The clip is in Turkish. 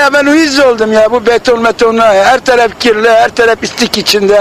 ya ben uyuz oldum ya bu beton metonla. Her taraf kirli, her taraf istik içinde.